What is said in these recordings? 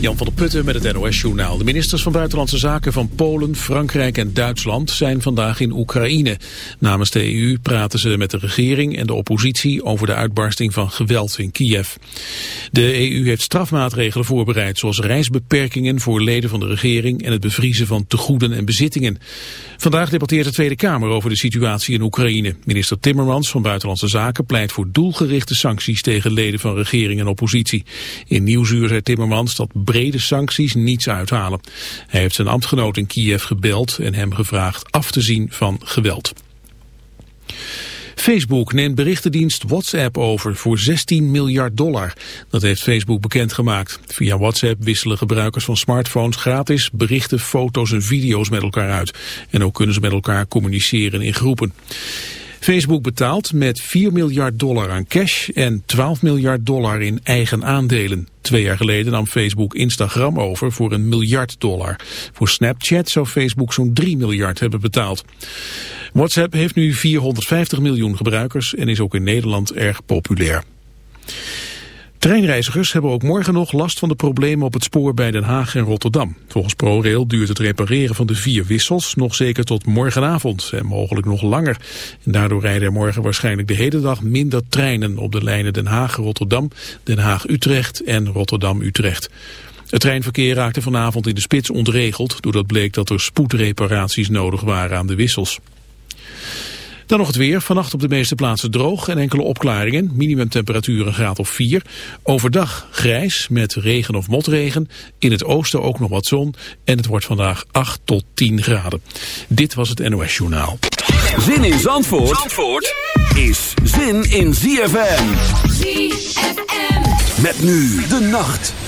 Jan van der Putten met het NOS-journaal. De ministers van Buitenlandse Zaken van Polen, Frankrijk en Duitsland zijn vandaag in Oekraïne. Namens de EU praten ze met de regering en de oppositie over de uitbarsting van geweld in Kiev. De EU heeft strafmaatregelen voorbereid, zoals reisbeperkingen voor leden van de regering en het bevriezen van tegoeden en bezittingen. Vandaag debatteert de Tweede Kamer over de situatie in Oekraïne. Minister Timmermans van Buitenlandse Zaken pleit voor doelgerichte sancties tegen leden van regering en oppositie. In Nieuwsuur zei Timmermans dat brede sancties niets uithalen. Hij heeft zijn ambtgenoot in Kiev gebeld en hem gevraagd af te zien van geweld. Facebook neemt berichtendienst WhatsApp over voor 16 miljard dollar. Dat heeft Facebook bekendgemaakt. Via WhatsApp wisselen gebruikers van smartphones gratis berichten, foto's en video's met elkaar uit. En ook kunnen ze met elkaar communiceren in groepen. Facebook betaalt met 4 miljard dollar aan cash en 12 miljard dollar in eigen aandelen. Twee jaar geleden nam Facebook Instagram over voor een miljard dollar. Voor Snapchat zou Facebook zo'n 3 miljard hebben betaald. WhatsApp heeft nu 450 miljoen gebruikers en is ook in Nederland erg populair. Treinreizigers hebben ook morgen nog last van de problemen op het spoor bij Den Haag en Rotterdam. Volgens ProRail duurt het repareren van de vier wissels nog zeker tot morgenavond en mogelijk nog langer. En daardoor rijden er morgen waarschijnlijk de hele dag minder treinen op de lijnen Den Haag-Rotterdam, Den Haag-Utrecht en Rotterdam-Utrecht. Het treinverkeer raakte vanavond in de spits ontregeld doordat bleek dat er spoedreparaties nodig waren aan de wissels. Dan nog het weer. Vannacht op de meeste plaatsen droog en enkele opklaringen. Minimumtemperatuur een graad of 4. Overdag grijs met regen of motregen. In het oosten ook nog wat zon. En het wordt vandaag 8 tot 10 graden. Dit was het NOS Journaal. Zin in Zandvoort, Zandvoort is zin in ZFM. ZFM. Met nu de nacht.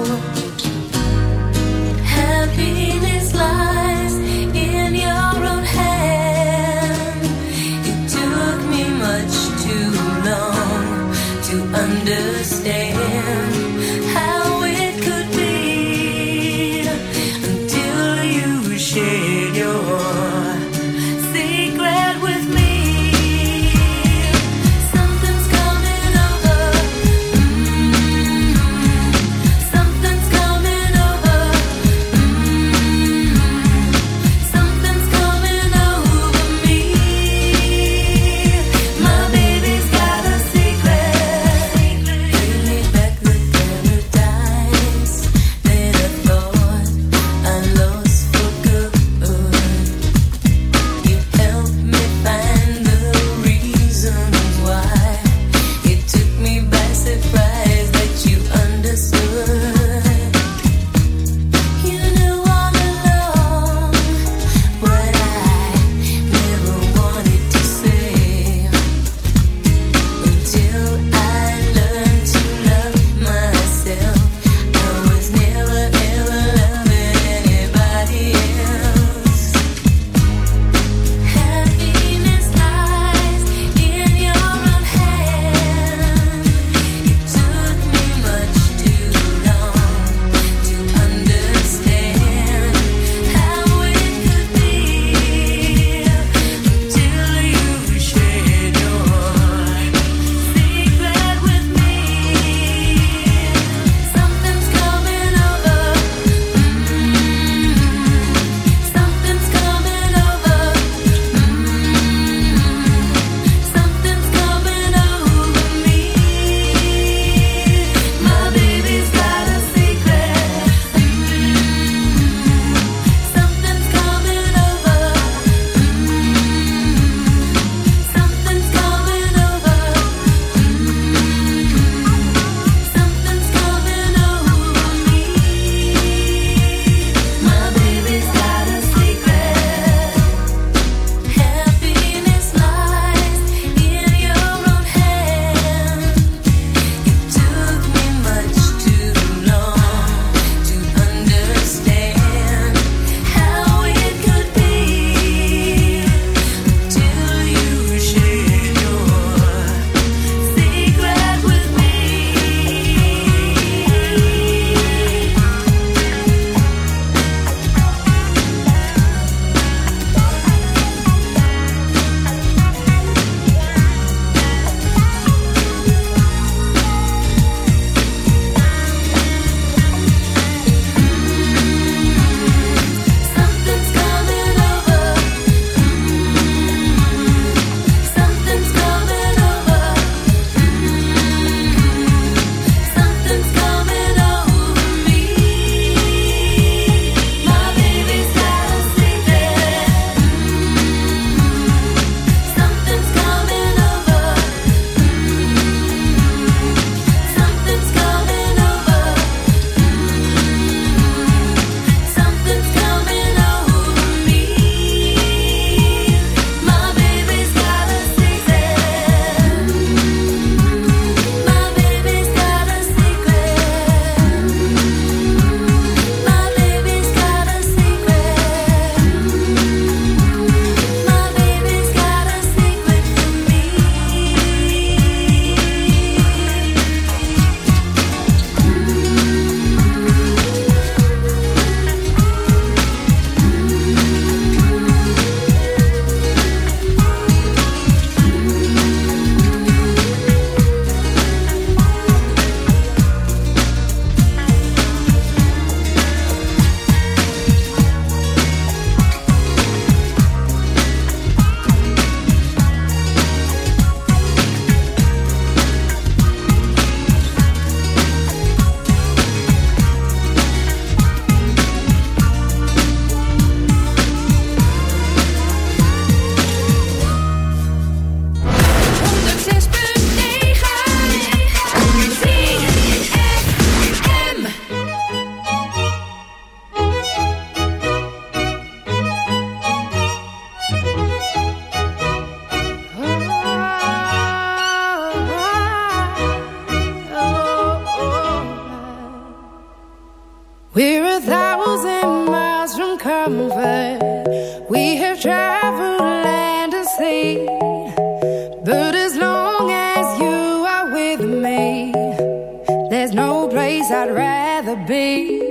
there's no place I'd rather be.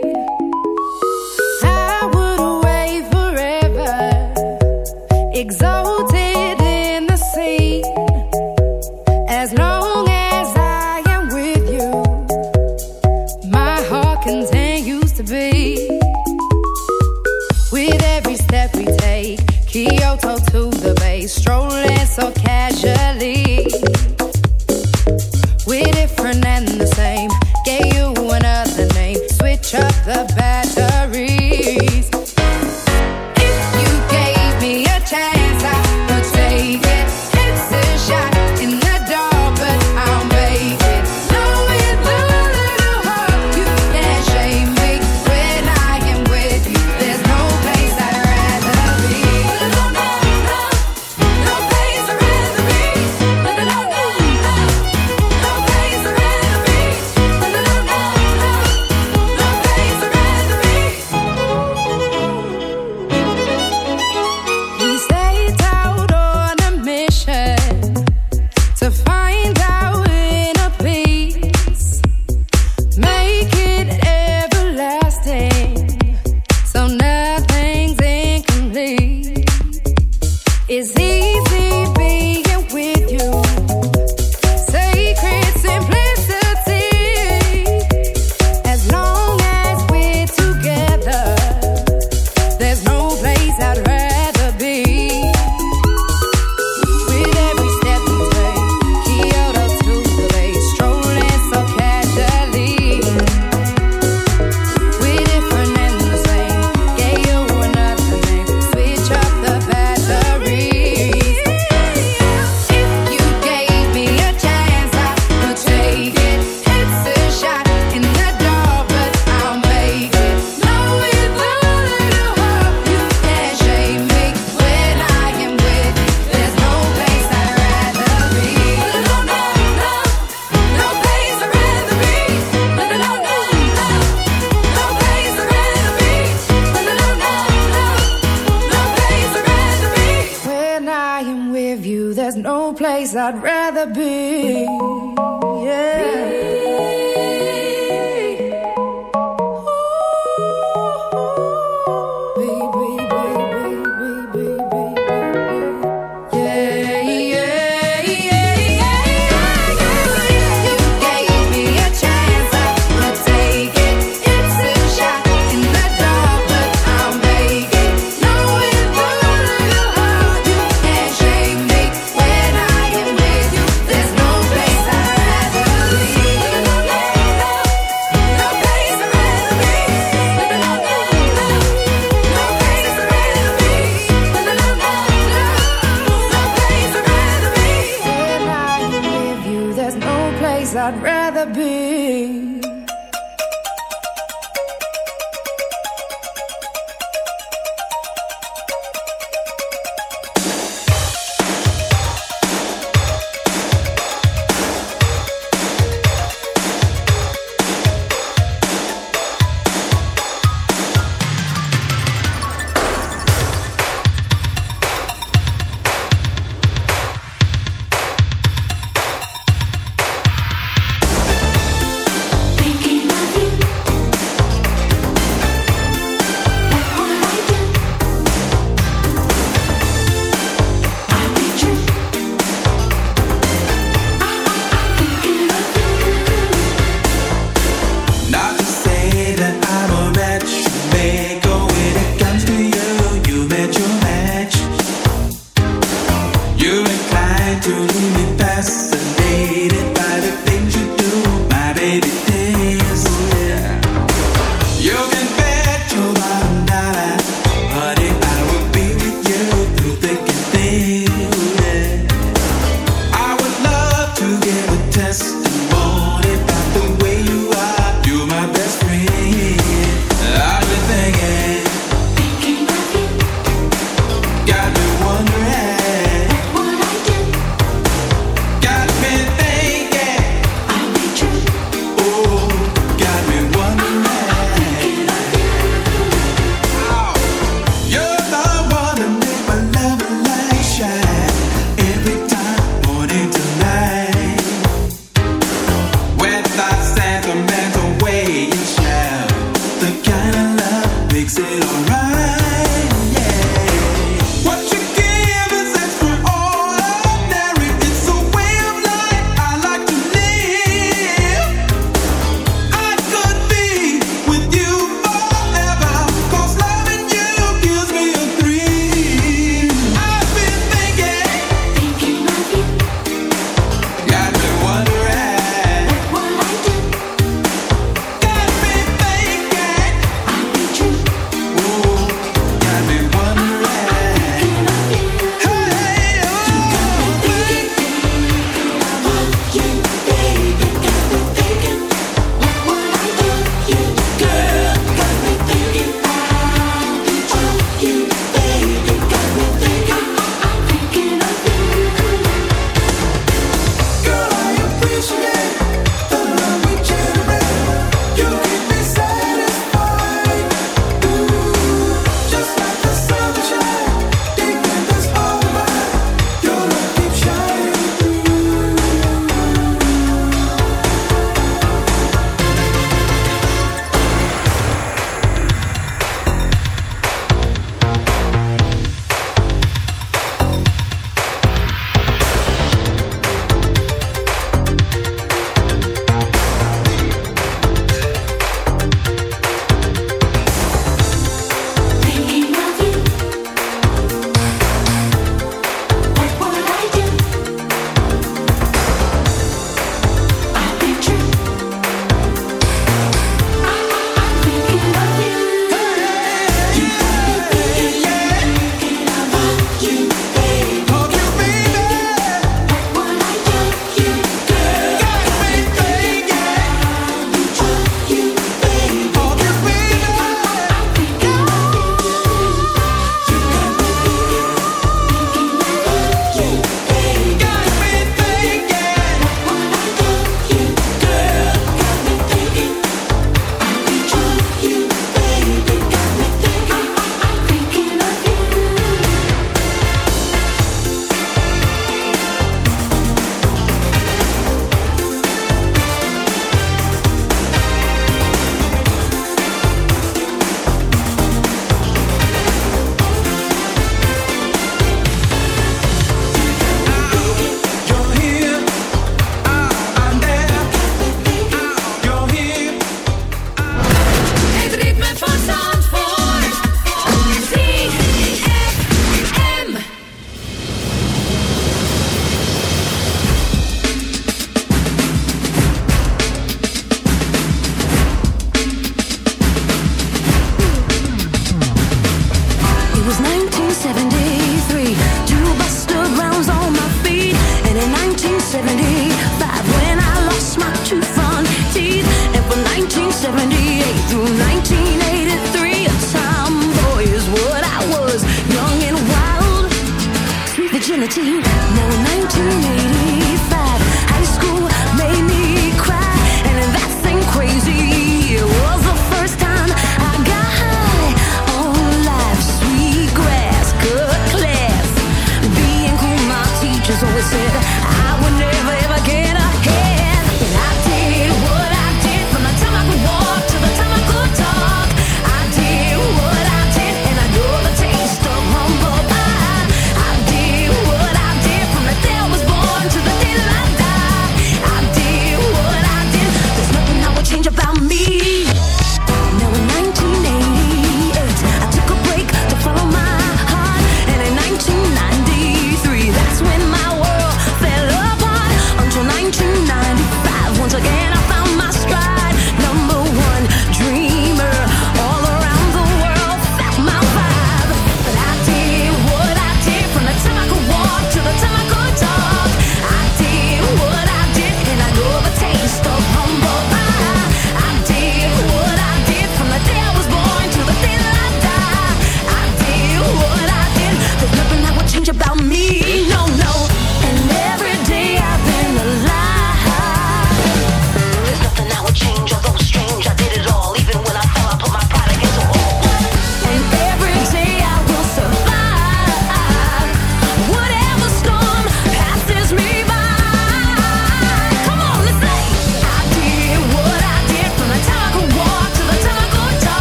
I would away forever, exhausted.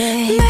birthday.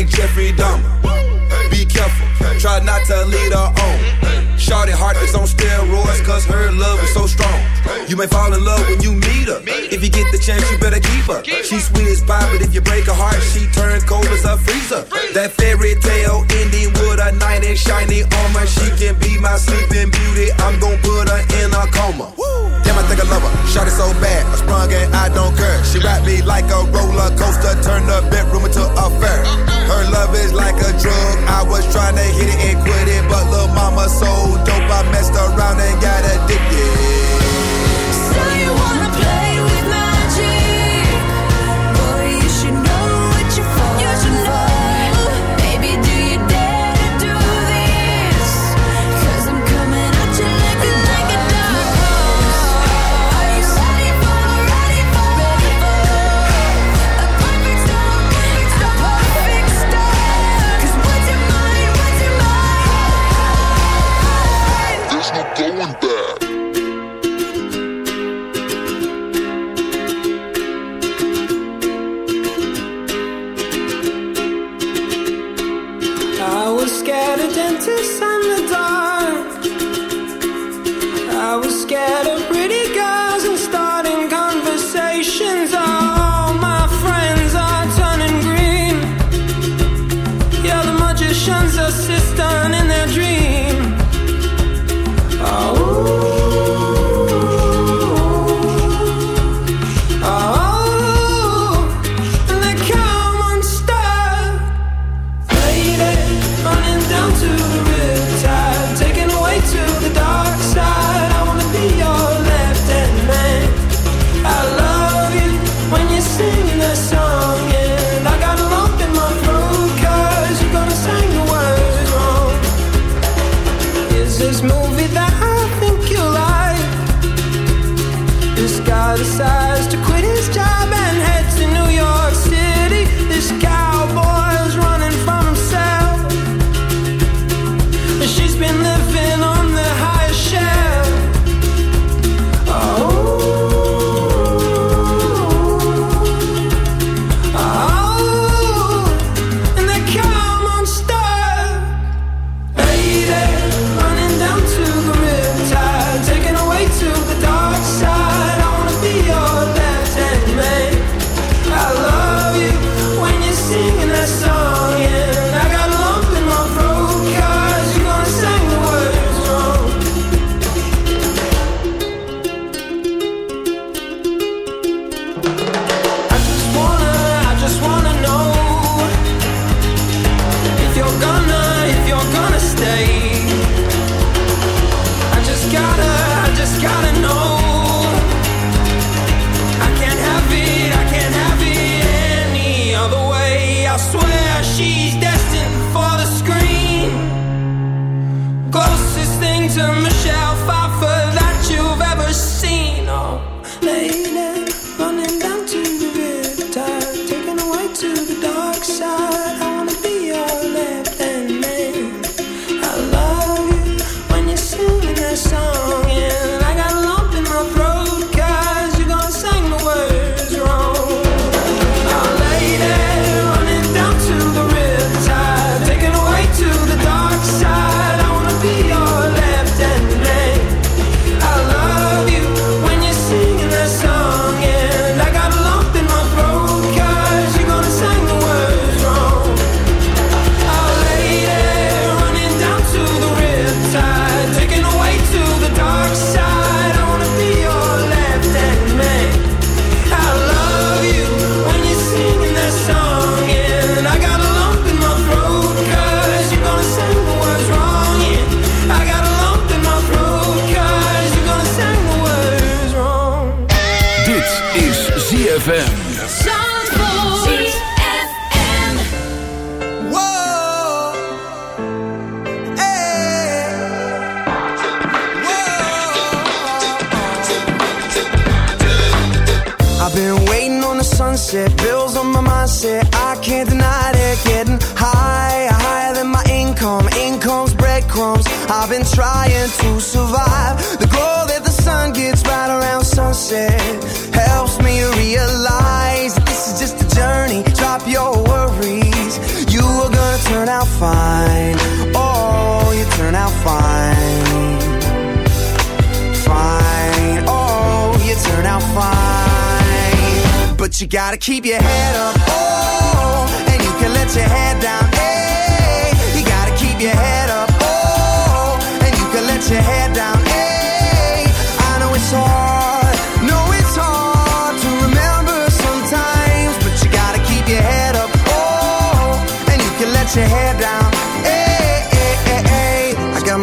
like Jeffrey Dahmer. Be careful, try not to lead her on. Shorty heart is on steroids, cause her love is so strong. You may fall in love when you meet her. If you get the chance, you better keep her. She sweet as pie, but if you break her heart, she turns cold as a freezer. That fairy tale ending with a knight in shiny armor. She can be my sleeping beauty. I'm gonna put her in a coma. Damn, I think I love her. Shot it so bad, I sprung and I don't care. She rap me like a roller coaster, turn the bedroom into a fair love is like a drug. I was trying to hit it and quit it, but little mama so dope, I messed around and got addicted.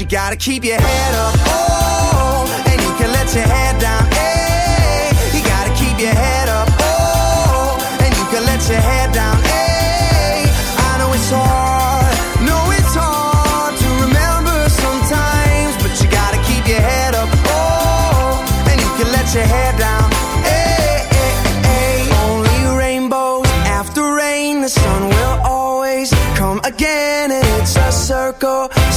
you gotta keep your head up. Oh, and you can let your head down. Hey, you gotta keep your head up. Oh, and you can let your head down. Hey, I know it's hard. your head down. Only rainbows after rain. The sun will always come again, and it's a circle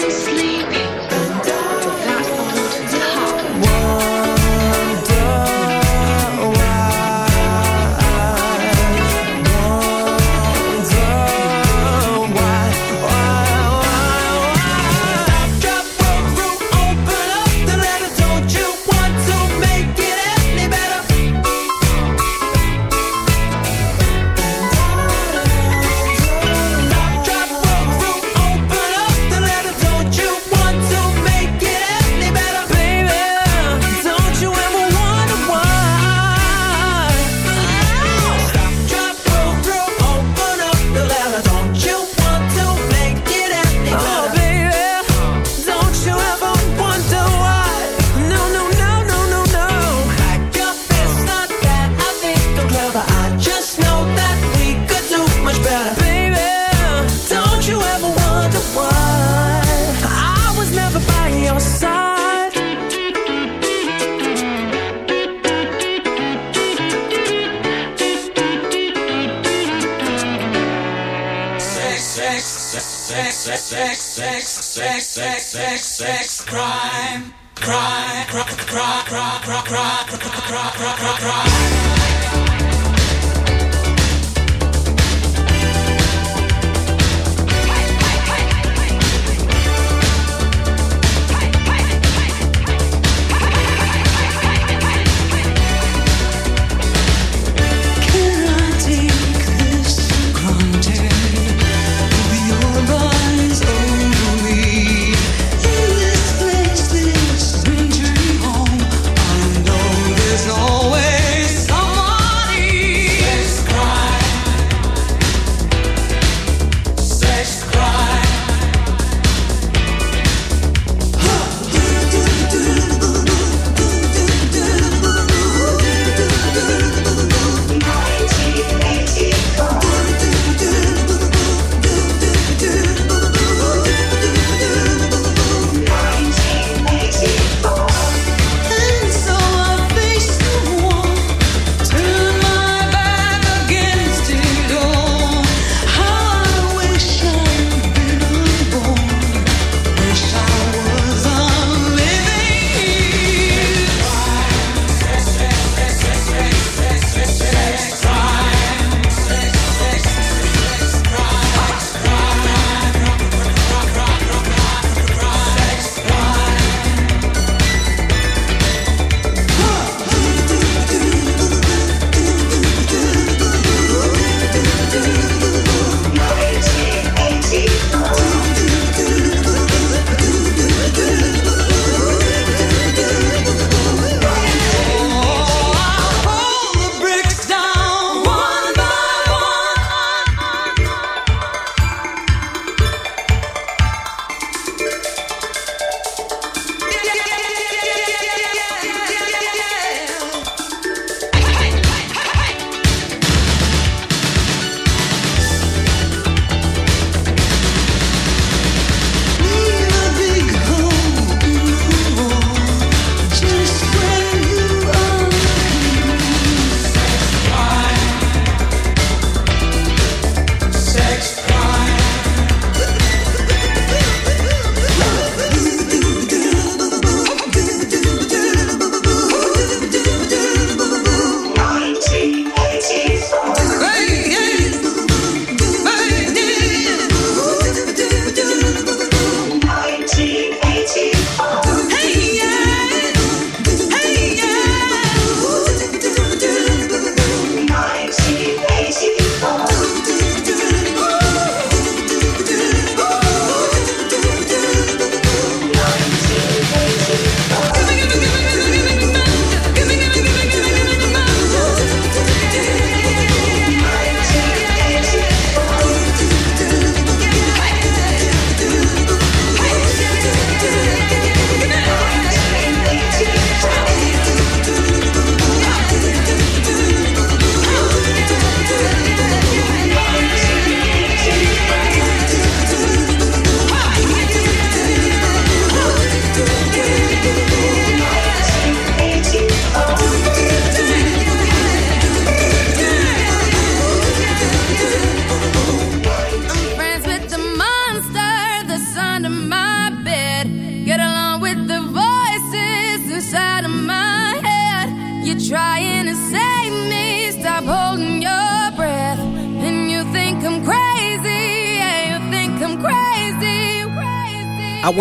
to sleep.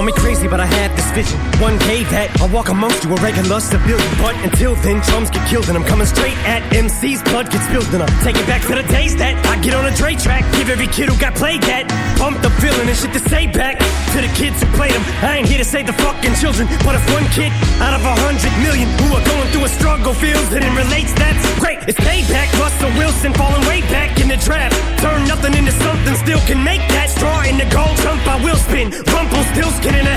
Call me crazy, but I had this vision. One day that I'll walk amongst you, a regular civilian. But until then, drums get killed, and I'm coming straight at MC's blood gets spilled, and I'm taking back to the days that I get on a Dre track. Give every kid who got played that pumped the feeling and shit to say back to the kids who played them. I ain't here to save the fucking children, but if one kid out of a hundred million who are going through a struggle feels it and relates, that's great. It's payback. Russell Wilson falling way back in the draft. Turn nothing into something, still can make that straw in the gold jump. I will spin. Rumple still skin in a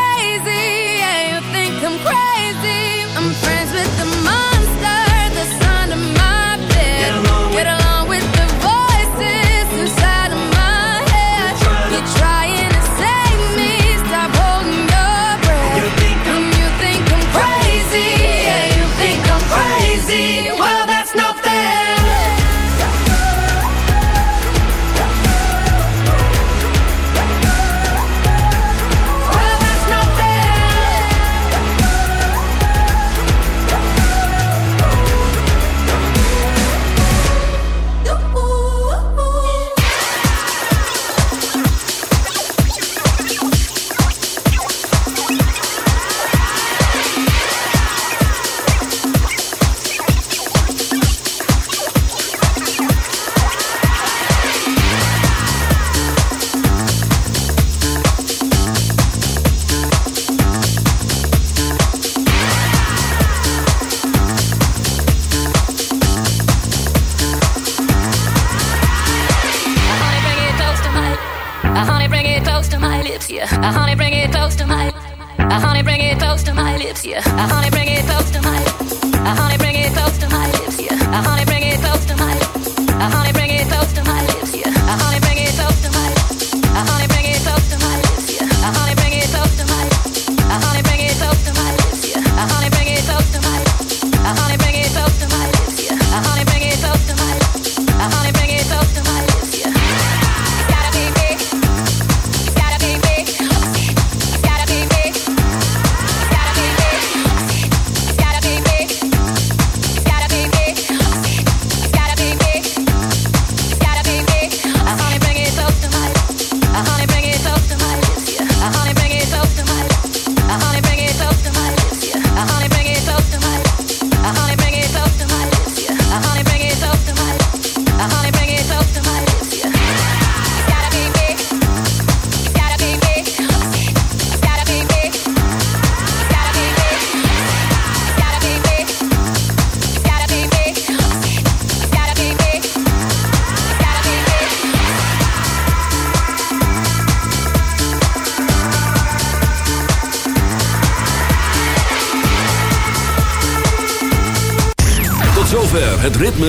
Lips, yeah. Uh, honey,